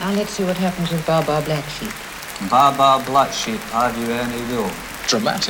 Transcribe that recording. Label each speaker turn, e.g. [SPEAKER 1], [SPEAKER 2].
[SPEAKER 1] Now let's see what happens with Baba Black Sheep.
[SPEAKER 2] Baba Black Sheep, have you any will?
[SPEAKER 3] Dramatic.